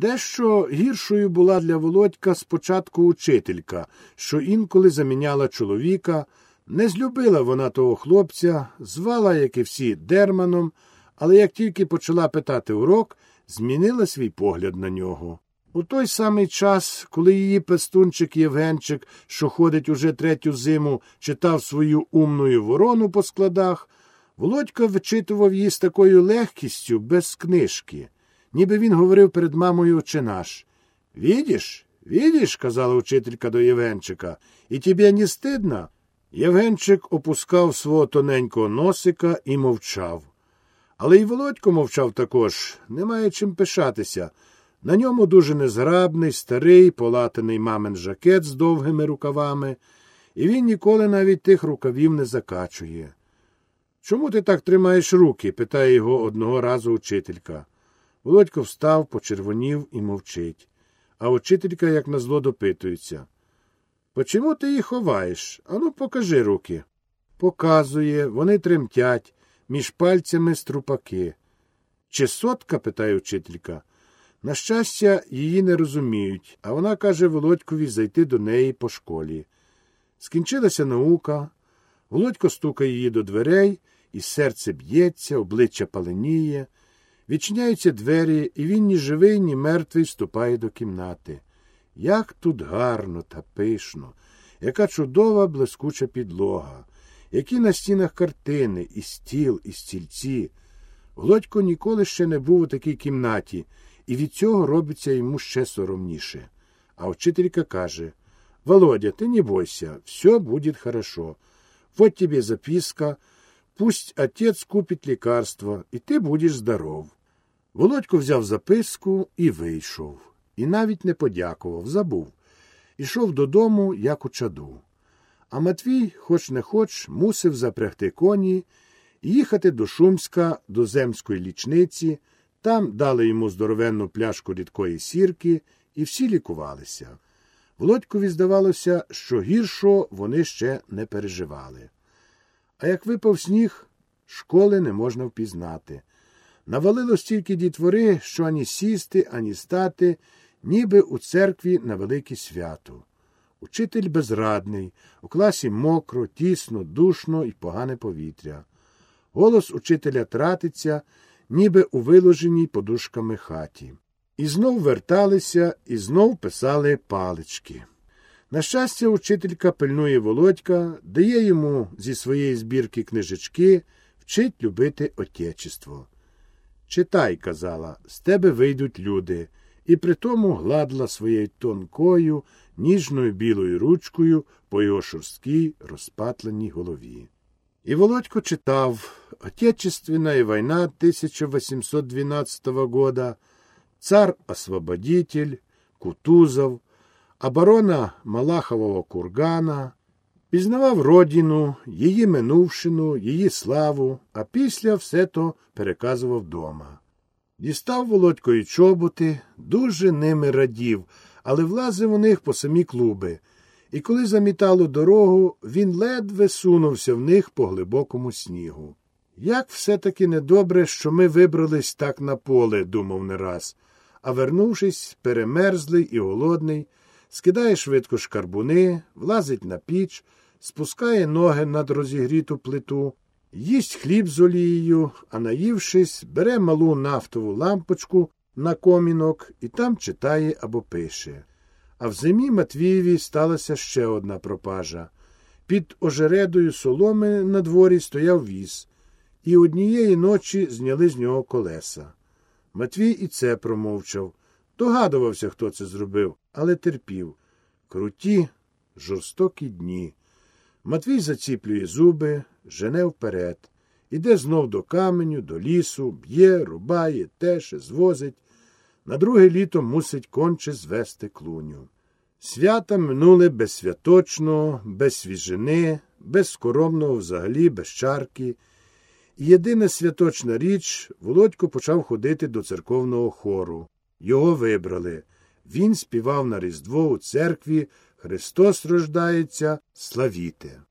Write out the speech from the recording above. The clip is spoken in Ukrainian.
Дещо гіршою була для Володька спочатку учителька, що інколи заміняла чоловіка. Не злюбила вона того хлопця, звала, як і всі, дерманом, але як тільки почала питати урок, змінила свій погляд на нього. У той самий час, коли її пестунчик Євгенчик, що ходить уже третю зиму, читав свою умною ворону по складах, Володька вичитував її з такою легкістю, без книжки, ніби він говорив перед мамою «Отче наш». «Видиш? Видиш?» – казала учителька до Євгенчика. І тебе не стидно? Євгенчик опускав свого тоненького носика і мовчав. Але й Володько мовчав також, немає чим пишатися. На ньому дуже незграбний, старий, полатаний мамин жакет з довгими рукавами, і він ніколи навіть тих рукавів не закачує. Чому ти так тримаєш руки? питає його одного разу учителька. Володько встав, почервонів і мовчить. А учителька, як назло, допитується. Почому ти їх ховаєш? Ану, покажи руки. Показує, вони тремтять, між пальцями струпаки. Чи сотка? питає учителька. На щастя, її не розуміють, а вона каже Володькові зайти до неї по школі. Скінчилася наука. Володько стукає її до дверей, і серце б'ється, обличчя паленіє. Відчиняються двері, і він ні живий, ні мертвий вступає до кімнати. Як тут гарно та пишно, яка чудова блискуча підлога, які на стінах картини, і стіл, і стільці. Володько ніколи ще не був у такій кімнаті, і від цього робиться йому ще соромніше. А учителька каже Володя, ти не бойся, все буде хорошо. Вот тебе записка, пусть отец купить лекарство, і ти будеш здоров. Володько взяв записку і вийшов, і навіть не подякував, забув. Ішов додому, як у чаду. А Матвій, хоч не хоч, мусив запрягти коні і їхати до Шумська, до земської лічниці. Там дали йому здоровенну пляшку рідкої сірки, і всі лікувалися. Володькові здавалося, що гіршого вони ще не переживали. А як випав сніг, школи не можна впізнати. Навалило стільки дітвори, що ані сісти, ані стати, ніби у церкві на велике свято. Учитель безрадний, у класі мокро, тісно, душно і погане повітря. Голос учителя тратиться, ніби у виложеній подушками хаті. І знов верталися, і знов писали палички. На щастя, учителька пильнує Володька, дає йому зі своєї збірки книжечки, вчить любити Отечество. Читай, казала, з тебе вийдуть люди, і притому гладла своєю тонкою, ніжною білою ручкою по його шорсткій, розпатленій голові. І Володько читав Отечественная война 1812 года, Цар-освободитель, Кутузов, оборона Малахового кургана, пізнавав родину, її минувшину, її славу, а після все то переказував дома. Дістав Володько чоботи, дуже ними радів, але влазив у них по самі клуби. І коли замітало дорогу, він ледве сунувся в них по глибокому снігу. Як все таки недобре, що ми вибрались так на поле, думав не раз, а вернувшись, перемерзлий і голодний, скидає швидко шкарбуни, влазить на піч, спускає ноги над розігріту плиту, їсть хліб з олією, а наївшись, бере малу нафтову лампочку на комінок і там читає або пише. А в зимі Матвієві сталася ще одна пропажа. Під ожередою соломи на дворі стояв віз, і однієї ночі зняли з нього колеса. Матвій і це промовчав. Догадувався, хто це зробив, але терпів. Круті, жорстокі дні. Матвій заціплює зуби, жене вперед. Іде знов до каменю, до лісу, б'є, рубає, теше, звозить. На друге літо мусить конче звести клуню. Свята минули без святочного, без свіжини, без скоромного взагалі, без чарки. І єдина святочна річ Володько почав ходити до церковного хору. Його вибрали. Він співав на Різдво у церкві Христос рождається, славіте.